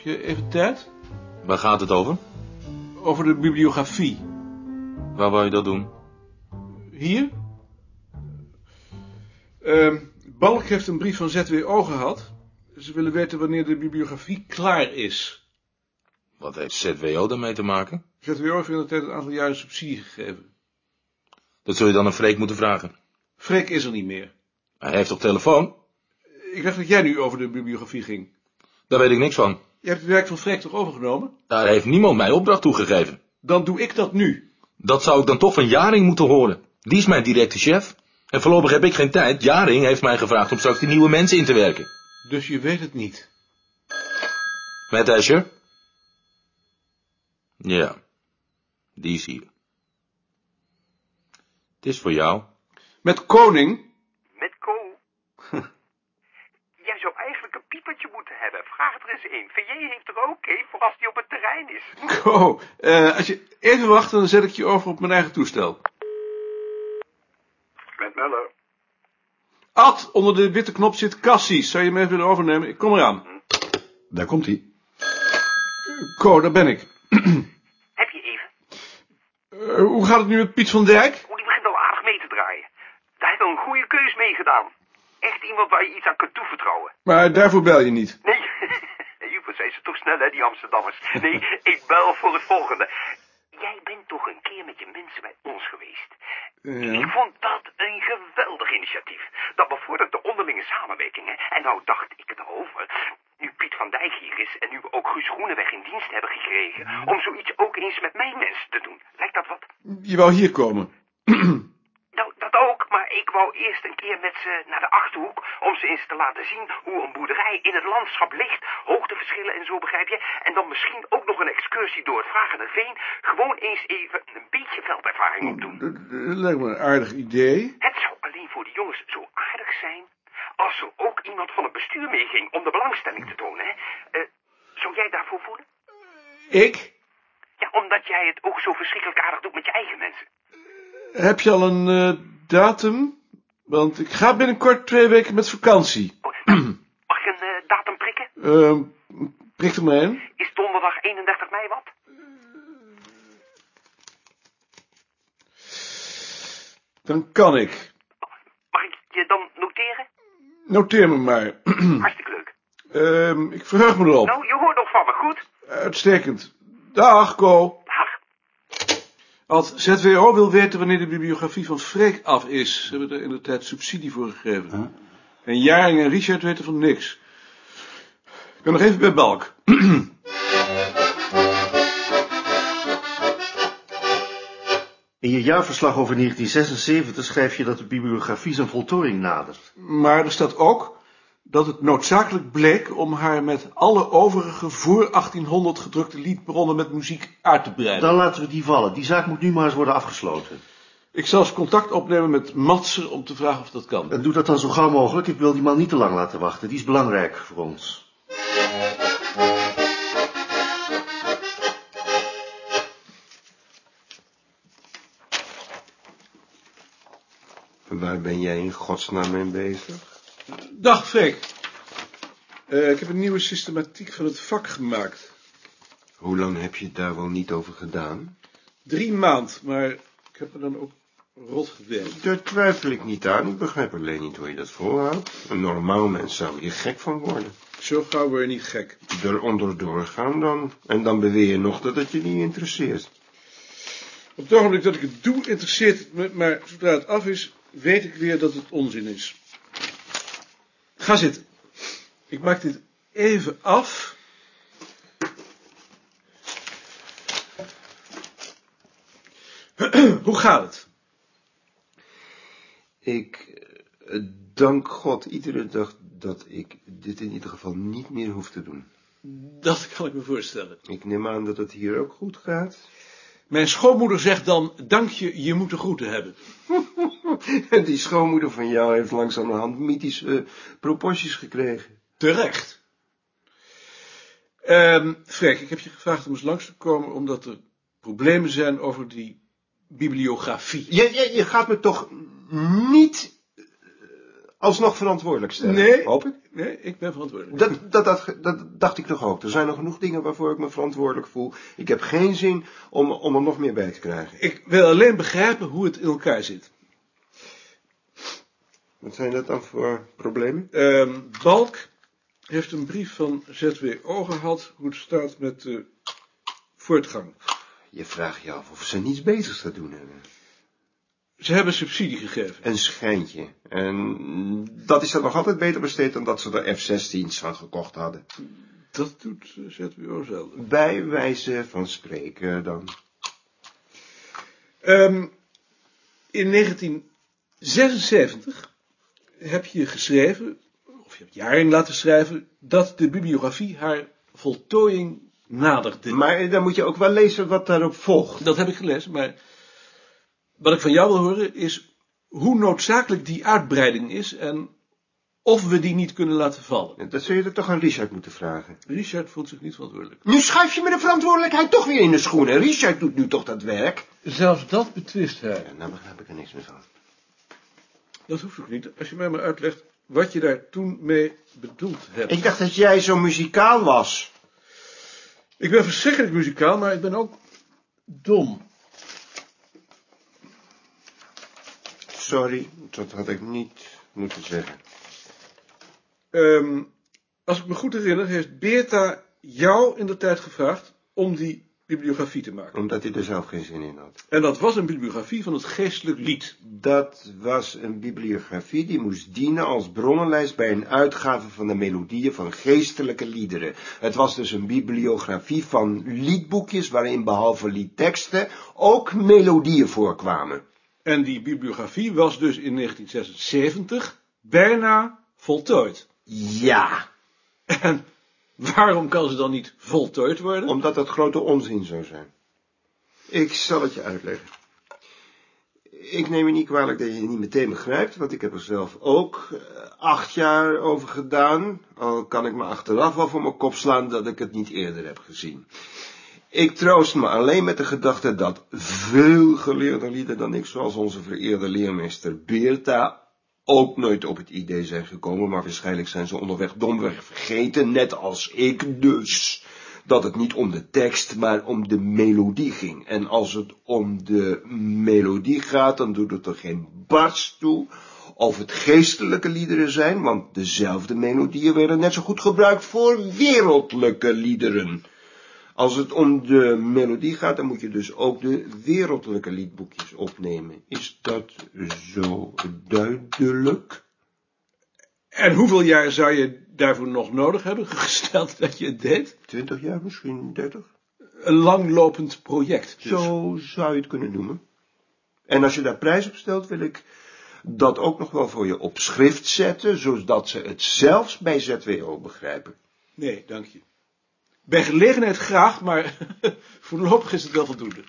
Heb je even tijd? Waar gaat het over? Over de bibliografie. Waar wou je dat doen? Hier? Ehm Balk heeft een brief van ZWO gehad. Ze willen weten wanneer de bibliografie klaar is. Wat heeft ZWO daarmee te maken? ZWO heeft in de tijd een aantal jaren subsidie gegeven. Dat zul je dan een Freek moeten vragen. Freek is er niet meer. Hij heeft toch telefoon? Ik dacht dat jij nu over de bibliografie ging. Daar weet ik niks van. Je hebt het werk van Freek toch overgenomen? Daar heeft niemand mij opdracht toegegeven. Dan doe ik dat nu. Dat zou ik dan toch van Jaring moeten horen. Die is mijn directe chef. En voorlopig heb ik geen tijd. Jaring heeft mij gevraagd om straks die nieuwe mensen in te werken. Dus je weet het niet. Met Asher? Ja, die is hier. Het is voor jou. Met Koning? Met Ko. Jij zou eigenlijk een piepertje moeten hebben. Vraag er eens een. VJ heeft er ook een voor als die op het terrein is. Ko, eh, als je even wacht, dan zet ik je over op mijn eigen toestel. Met Muller. Ad, onder de witte knop zit Cassis. Zou je hem even willen overnemen? Ik kom eraan. Daar komt hij. Ko, daar ben ik. Heb je even? Eh, hoe gaat het nu met Piet van Dijk? Oh, die begint al aardig mee te draaien. Daar heeft wel een goede keus mee gedaan. Echt iemand waar je iets aan kunt toevertrouwen. Maar daarvoor bel je niet. Nee, Juper, zijn ze toch snel, hè, die Amsterdammers. Nee, ik bel voor het volgende. Jij bent toch een keer met je mensen bij ons geweest? Ik vond dat een geweldig initiatief. Dat bevordert de onderlinge samenwerking. Hè? En nou dacht ik erover, nu Piet van Dijk hier is en nu we ook Guus Groeneweg in dienst hebben gekregen, om zoiets ook eens met mijn mensen te doen. Lijkt dat wat? Je wou hier komen. Nou, dat ook, maar ik wou eerst een keer met ze naar de Achterhoek, om ze eens te laten zien hoe een boerderij in het landschap ligt, hoogteverschillen en zo, begrijp je, en dan misschien ook nog een excursie door het Vragende Veen, gewoon eens even een beetje veldervaring opdoen. Dat lijkt me een aardig idee. Het zou alleen voor de jongens zo aardig zijn als er ook iemand van het bestuur meeging om de belangstelling te tonen. Hè? Eh, zou jij daarvoor voelen? Ik? Ja, omdat jij het ook zo verschrikkelijk aardig doet met je eigen mensen. Heb je al een eh, datum? Want ik ga binnenkort twee weken met vakantie. Mag ik een eh, datum prikken? Ehm prik er maar in. Is donderdag 31 mei wat? Dan kan ik. Mag ik je dan noteren? Noteer me maar. Hartstikke leuk. Ehm ik verheug me erop. Nou, je hoort nog van me, goed? Uitstekend. Dag, Ko. Als ZWO wil weten wanneer de bibliografie van Freek af is. Ze hebben er in de tijd subsidie voor gegeven. En Jaring en Richard weten van niks. Ik ben nog even bij Balk. In je jaarverslag over 1976 schrijf je dat de bibliografie zijn voltooiing nadert. Maar er staat ook dat het noodzakelijk bleek om haar met alle overige voor 1800 gedrukte liedbronnen met muziek uit te breiden. Dan laten we die vallen. Die zaak moet nu maar eens worden afgesloten. Ik zal eens contact opnemen met Matser om te vragen of dat kan. En doe dat dan zo gauw mogelijk. Ik wil die man niet te lang laten wachten. Die is belangrijk voor ons. Waar ben jij in godsnaam mee bezig? Dag Freek. Eh, ik heb een nieuwe systematiek van het vak gemaakt. Hoe lang heb je daar wel niet over gedaan? Drie maand, maar ik heb er dan ook rot gewerkt. Daar twijfel ik niet aan. Ik begrijp alleen niet hoe je dat volhoudt. Een normaal mens zou hier gek van worden. Zo gauw word je niet gek. Er onderdoor gaan dan. En dan beweer je nog dat het je niet interesseert. Op het ogenblik dat ik het doe, interesseert het me, maar zodra het af is, weet ik weer dat het onzin is. Ga zitten. Ik maak dit even af. Hoe gaat het? Ik eh, dank God iedere dag dat ik dit in ieder geval niet meer hoef te doen. Dat kan ik me voorstellen. Ik neem aan dat het hier ook goed gaat. Mijn schoonmoeder zegt dan, dank je, je moet de groeten hebben. En die schoonmoeder van jou heeft langzamerhand mythische eh, proporties gekregen. Terecht. Freek, ik heb je gevraagd om eens langs te komen, omdat er problemen zijn over die bibliografie. Je, je, je gaat me toch niet eh, alsnog verantwoordelijk stellen? Nee. Hoop ik? nee, ik ben verantwoordelijk. Dat, dat, dat, dat dacht ik toch ook. Er zijn nog genoeg dingen waarvoor ik me verantwoordelijk voel. Ik heb geen zin om, om er nog meer bij te krijgen. Ik wil alleen begrijpen hoe het in elkaar zit. Wat zijn dat dan voor problemen? Ehm, Balk heeft een brief van ZWO gehad hoe het staat met de voortgang. Je vraagt je af of ze niets beters te doen hebben. Ze hebben subsidie gegeven. Een schijntje. En dat is dan nog altijd beter besteed dan dat ze er F-16's van gekocht hadden. Dat doet ZWO zelden. Bij wijze van spreken dan. Ehm, in 1976 heb je geschreven, of je hebt Jaring laten schrijven, dat de bibliografie haar voltooiing naderde. Maar dan moet je ook wel lezen wat daarop volgt. Dat heb ik gelezen, maar wat ik van jou wil horen is hoe noodzakelijk die uitbreiding is en of we die niet kunnen laten vallen. Dat zul je er toch aan Richard moeten vragen. Richard voelt zich niet verantwoordelijk. Nu schuif je me de verantwoordelijkheid toch weer in de schoenen. Richard doet nu toch dat werk. Zelfs dat betwist hij. Ja, nou begrijp ik er niks meer van. Dat hoeft ook niet, als je mij maar uitlegt wat je daar toen mee bedoeld hebt. Ik dacht dat jij zo muzikaal was. Ik ben verschrikkelijk muzikaal, maar ik ben ook dom. Sorry, dat had ik niet moeten zeggen. Ehm, als ik me goed herinner, heeft Beerta jou in de tijd gevraagd om die bibliografie te maken. Omdat hij er zelf geen zin in had. En dat was een bibliografie van het geestelijk lied. Dat was een bibliografie die moest dienen als bronnenlijst bij een uitgave van de melodieën van geestelijke liederen. Het was dus een bibliografie van liedboekjes waarin behalve liedteksten ook melodieën voorkwamen. En die bibliografie was dus in 1976 bijna voltooid. Ja. En waarom kan ze dan niet voltooid worden? Omdat dat grote onzin zou zijn. Ik zal het je uitleggen. Ik neem je niet kwalijk dat je het niet meteen begrijpt, want ik heb er zelf ook eh, acht jaar over gedaan. Al kan ik me achteraf wel voor mijn kop slaan dat ik het niet eerder heb gezien. Ik troost me alleen met de gedachte dat veel geleerde lieden dan ik, zoals onze vereerde leermeester Beerta, ook nooit op het idee zijn gekomen, maar waarschijnlijk zijn ze onderweg domweg vergeten, net als ik dus, dat het niet om de tekst, maar om de melodie ging. En als het om de melodie gaat, dan doet het er geen barst toe of het geestelijke liederen zijn, want dezelfde melodieën werden net zo goed gebruikt voor wereldlijke liederen. Als het om de melodie gaat, dan moet je dus ook de wereldlijke liedboekjes opnemen. Is dat zo duidelijk? En hoeveel jaar zou je daarvoor nog nodig hebben, gesteld dat je het deed? Twintig jaar, misschien dertig? Een langlopend project. Dus. Zo zou je het kunnen noemen. En als je daar prijs op stelt, wil ik dat ook nog wel voor je op schrift zetten, zodat ze het zelfs bij ZWO begrijpen. Nee, dank je. Bij gelegenheid graag, maar voorlopig is het wel voldoende.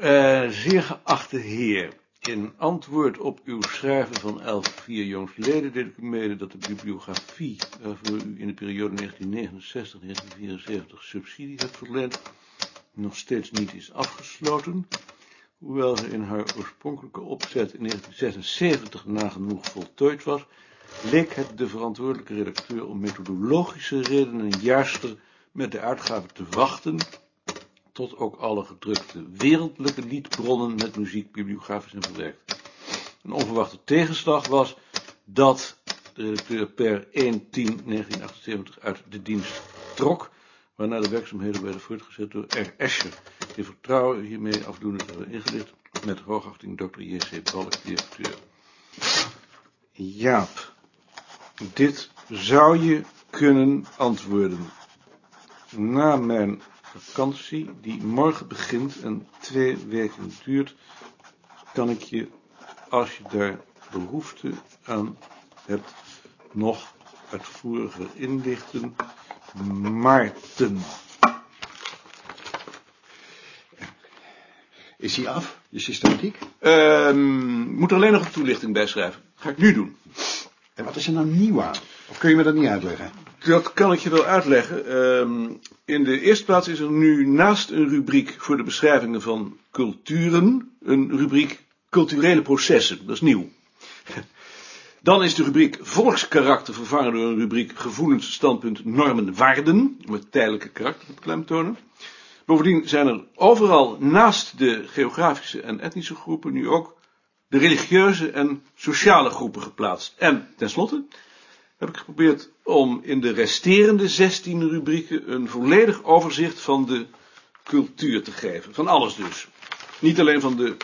Uh, zeer geachte heer, in antwoord op uw schrijven van 11.4 jongsleden deed ik u mede dat de bibliografie waarvoor u in de periode 1969-1974 subsidie hebt verleend nog steeds niet is afgesloten hoewel ze in haar oorspronkelijke opzet in 1976 nagenoeg voltooid was, leek het de verantwoordelijke redacteur om methodologische redenen juister met de uitgave te wachten, tot ook alle gedrukte wereldlijke liedbronnen met muziek bibliografisch zijn verwerkt. Een onverwachte tegenslag was dat de redacteur per 1-10-1978 uit de dienst trok, waarna de werkzaamheden werden voortgezet door R. Escher, in vertrouwen hiermee afdoende hebben ingelicht met hoogachting Dr. J.C. Balk, directeur. Jaap, dit zou je kunnen antwoorden. Na mijn vakantie, die morgen begint en twee weken duurt, kan ik je, als je daar behoefte aan hebt, nog uitvoeriger inlichten. Maarten. Is hij af, de systematiek? Ehm moet er alleen nog een toelichting bij schrijven. Ga ik nu doen. En wat is er nou nieuw aan? Of kun je me dat niet uitleggen? Dat kan ik je wel uitleggen. Ehm, in de eerste plaats is er nu naast een rubriek voor de beschrijvingen van culturen, een rubriek culturele processen. Dat is nieuw. Dan is de rubriek volkskarakter vervangen door een rubriek gevoelens, standpunt, normen, waarden, om het tijdelijke karakter te klemtonen. Bovendien zijn er overal naast de geografische en etnische groepen nu ook de religieuze en sociale groepen geplaatst. En tenslotte heb ik geprobeerd om in de resterende 16 rubrieken een volledig overzicht van de cultuur te geven. Van alles dus. Niet alleen van de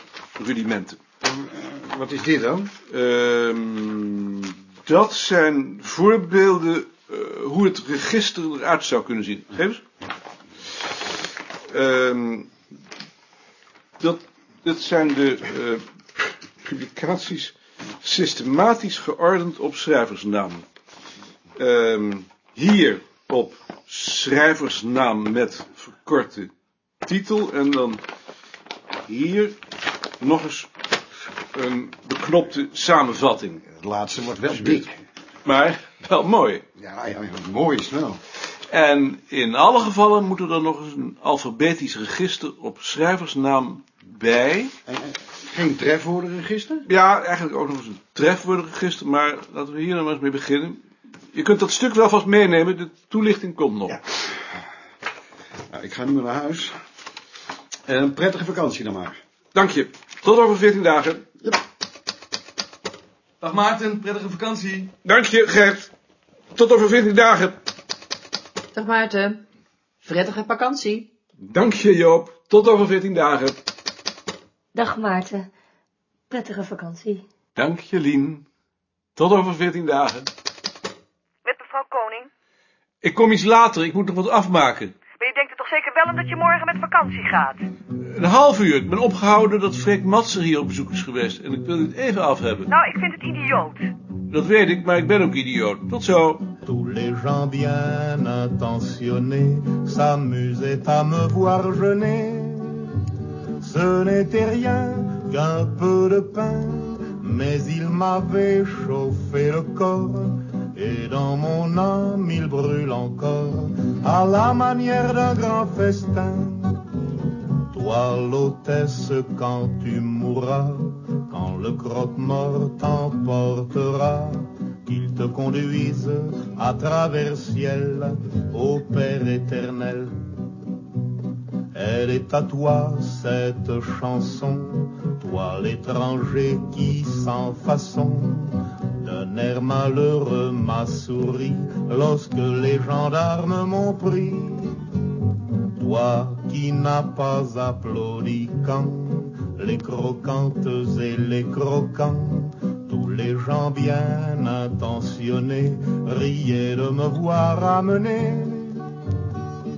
rudimenten. Wat is dit dan? Ehm, dat zijn voorbeelden uh, hoe het register eruit zou kunnen zien. Geef eens. Ehm, dat, dat zijn de uh, publicaties systematisch geordend op schrijversnaam. Hier op schrijversnaam met verkorte titel en dan hier nog eens een beknopte samenvatting. Het laatste wordt wel dik. Maar wel mooi. Ja, ja, mooi is wel. En in alle gevallen moet er dan nog eens een alfabetisch register op schrijversnaam bij. En, geen trefwoordenregister? Ja, eigenlijk ook nog eens een trefwoordenregister, maar laten we hier nou maar eens mee beginnen. Je kunt dat stuk wel vast meenemen, de toelichting komt nog. Ja. Nou, ik ga nu naar huis. En een prettige vakantie dan maar. Dank je. Tot over 14 dagen. Dag Maarten, prettige vakantie. Dank je, Gert. Tot over 14 dagen. Dag Maarten, prettige vakantie. Dank je, Joop. Tot over 14 dagen. Dag Maarten, prettige vakantie. Dank je, Lien. Tot over 14 dagen. Met mevrouw Koning? Ik kom iets later, ik moet nog wat afmaken. Maar je denkt er toch zeker wel aan dat je morgen met vakantie gaat? Een half uur. Ik ben opgehouden dat Freek Matser hier op bezoek is geweest. En ik wil het even af hebben. Nou, ik vind het idioot. Dat weet ik, maar ik ben ook idioot. Tot zo. Tous les gens bien intentionnés s'amusaient à me voir jeûner. Ce n'était rien qu'un peu de pain, mais il m'avait chauffé le corps. Et dans mon âme il brûle encore à la manière d'un grand festin. Toi l'hôtesse quand tu mourras, quand le croque-mort t'emportera, qu'il te conduise à travers ciel au Père éternel. Elle est à toi cette chanson, toi l'étranger qui sans façon d'un air malheureux m'a souri lorsque les gendarmes m'ont pris. Toi qui n'as pas applaudi quand les croquantes et les croquants, tous les gens bien intentionnés riaient de me voir amener.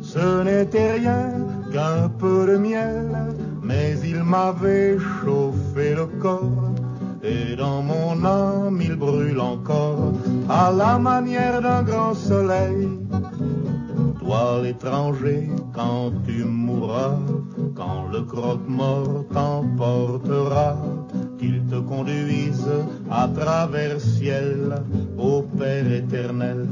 Ce n'était rien qu'un peu de miel, mais il m'avait chauffé le corps et dans mon âme il brûle encore à la manière d'un grand soleil. L'étranger, quand tu mourras, quand le croque-mort t'emportera, qu'il te conduise à travers ciel au Père éternel.